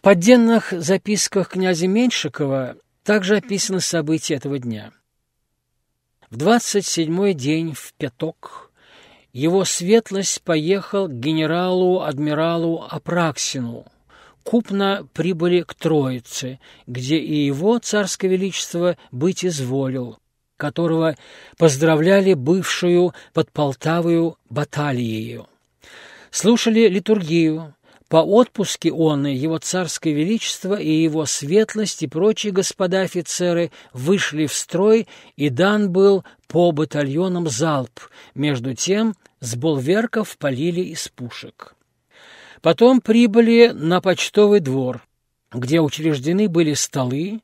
В поддельных записках князя Меньшикова также описаны события этого дня. В двадцать седьмой день в пяток его светлость поехал к генералу-адмиралу Апраксину. Купно прибыли к Троице, где и его царское величество быть изволил, которого поздравляли бывшую под Полтавою баталиею. Слушали литургию, по отпуске он, его царское величество и его светлость и прочие господа офицеры вышли в строй, и дан был по батальонам залп. Между тем с болверков полили из пушек. Потом прибыли на почтовый двор, где учреждены были столы,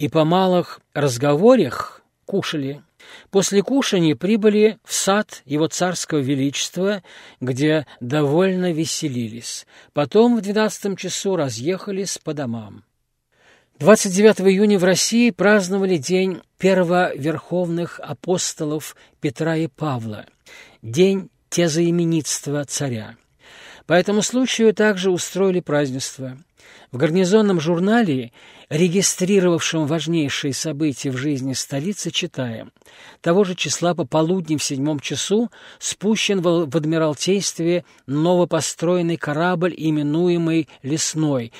и по малых разговорах кушали. После кушания прибыли в сад его царского величества, где довольно веселились. Потом в двенадцатом часу разъехались по домам. 29 июня в России праздновали День первоверховных апостолов Петра и Павла, День тезаименитства царя. По этому случаю также устроили празднество. В гарнизонном журнале регистрировавшем важнейшие события в жизни столицы, читаем. Того же числа пополудни в седьмом часу спущен в Адмиралтействе новопостроенный корабль, именуемый «Лесной»,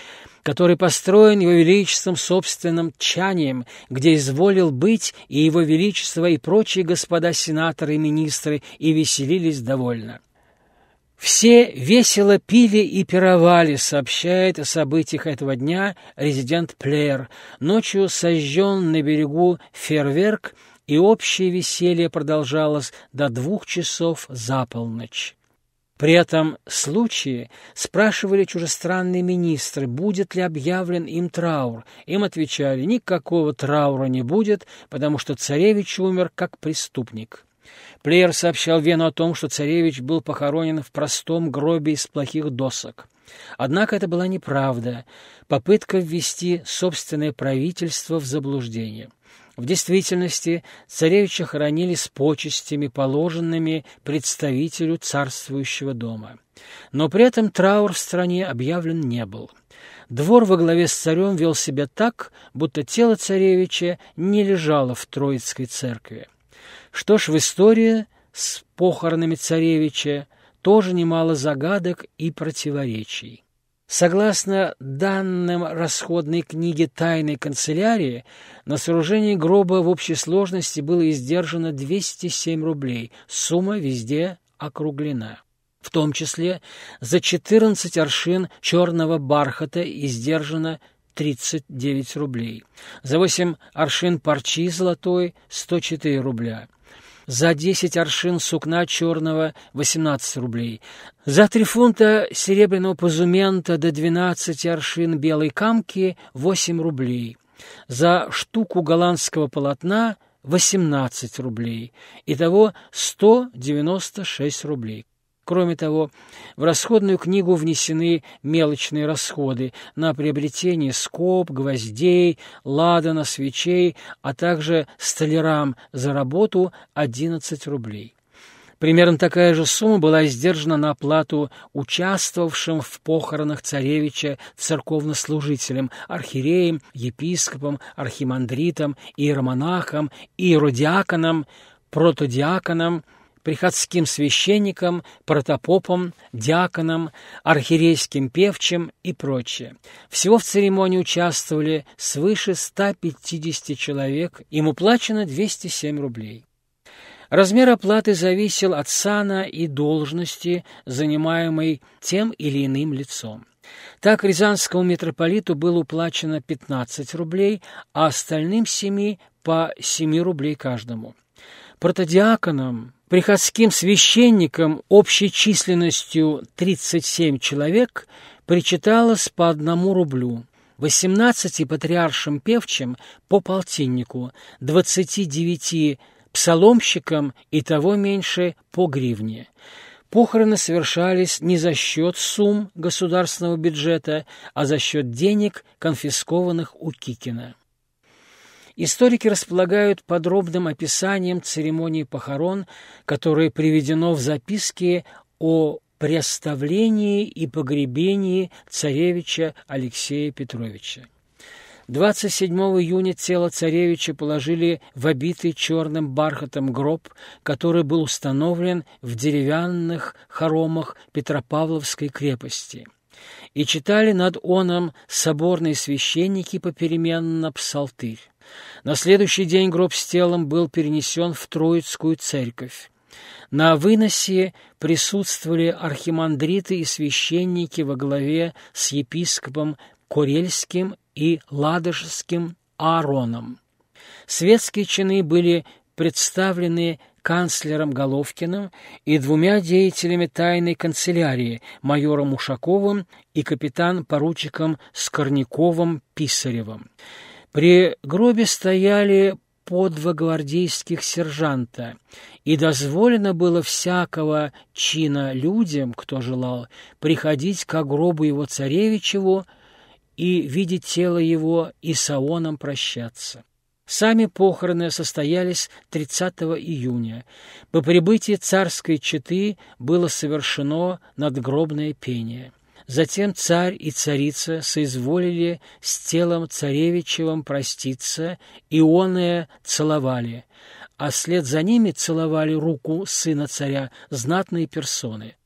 который построен Его Величеством собственным тчанием, где изволил быть и Его Величество, и прочие господа сенаторы и министры, и веселились довольно. Все весело пили и пировали, сообщает о событиях этого дня резидент Плеер. Ночью сожжен на берегу фейерверк, и общее веселье продолжалось до двух часов за полночь. При этом случае спрашивали чужестранные министры, будет ли объявлен им траур. Им отвечали, никакого траура не будет, потому что царевич умер как преступник. Плеер сообщал Вену о том, что царевич был похоронен в простом гробе из плохих досок. Однако это была неправда, попытка ввести собственное правительство в заблуждение. В действительности царевича хоронили с почестями, положенными представителю царствующего дома. Но при этом траур в стране объявлен не был. Двор во главе с царем вел себя так, будто тело царевича не лежало в Троицкой церкви. Что ж, в истории с похоронами царевича тоже немало загадок и противоречий. Согласно данным расходной книги тайной канцелярии, на сооружение гроба в общей сложности было издержано 207 рублей, сумма везде округлена. В том числе за 14 аршин черного бархата издержано 39 рублей, за 8 аршин парчи золотой – 104 рубля, за 10 аршин сукна черного – 18 рублей, за 3 фунта серебряного позумента до 12 аршин белой камки – 8 рублей, за штуку голландского полотна – 18 рублей, итого 196 рублей. Кроме того, в расходную книгу внесены мелочные расходы на приобретение скоб, гвоздей, ладана, свечей, а также столярам за работу 11 рублей. Примерно такая же сумма была издержана на оплату участвовавшим в похоронах царевича церковнослужителям, архиереям, епископам, архимандритам, иеромонахам, иеродиаконам, протодиаконам, приходским священникам, протопопам, диаконам, архиерейским певчим и прочее. Всего в церемонии участвовали свыше 150 человек, им уплачено 207 рублей. Размер оплаты зависел от сана и должности, занимаемой тем или иным лицом. Так рязанскому митрополиту было уплачено 15 рублей, а остальным семи по 7 рублей каждому. Протодиаконам, приходским священникам общей численностью 37 человек причиталось по одному рублю, 18 патриаршим певчим по полтиннику, 29 псаломщикам и того меньше по гривне. Похороны совершались не за счет сумм государственного бюджета, а за счет денег, конфискованных у Кикина. Историки располагают подробным описанием церемонии похорон, которое приведено в записке о преставлении и погребении царевича Алексея Петровича. 27 июня тело царевича положили в обитый черным бархатом гроб, который был установлен в деревянных хоромах Петропавловской крепости. И читали над оном соборные священники попеременно псалтырь. На следующий день гроб с телом был перенесен в Троицкую церковь. На выносе присутствовали архимандриты и священники во главе с епископом Курельским и Ладожским Аароном. Светские чины были представлены канцлером Головкиным и двумя деятелями тайной канцелярии, майором Ушаковым и капитан-поручиком Скорняковым-Писаревым. При гробе стояли по два гвардейских сержанта, и дозволено было всякого чина людям, кто желал, приходить к гробу его царевичеву и видеть тело его и с Аоном прощаться. Сами похороны состоялись 30 июня. По прибытии царской четы было совершено надгробное пение. Затем царь и царица соизволили с телом царевичевым проститься, и оное целовали, а след за ними целовали руку сына царя знатные персоны.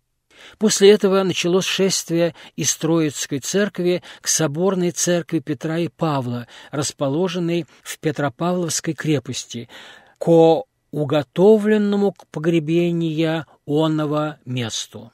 После этого началось шествие из Троицкой церкви к соборной церкви Петра и Павла, расположенной в Петропавловской крепости, ко уготовленному к погребению онного месту.